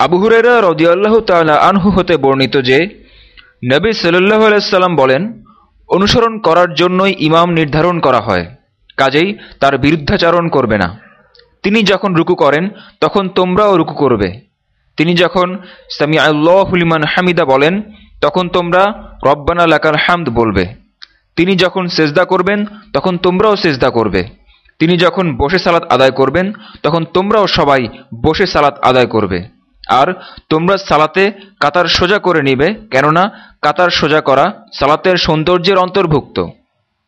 আবু হুরেরা রদিয়াল্লাহ তাল্লাহ আনহু হতে বর্ণিত যে, নবী সাল্লাহ আলাইসাল্লাম বলেন, অনুসরণ করার জন্যই ইমাম নির্ধারণ করা হয়, কাজেই তার বিরুদ্ধাচারণ করবে না। তিনি যখন রুকু করেন, তখন তোমরাও রুকু করবে। তিনি যখন সামি আল্লাহলিমান হামিদা বলেন, তখন তোমরা রব্বানা লাকাল হামদ বলবে। তিনি যখন সেজদা করবেন, তখন তোমরাও সেজদা করবে। তিনি যখন বসে সালাত আদায় করবেন, তখন তোমরাও সবাই বসে সালাত আদায় করবে। আর তোমরা সালাতে কাতার সোজা করে নিবে কেননা কাতার সোজা করা সালাতের সৌন্দর্যের অন্তর্ভুক্ত।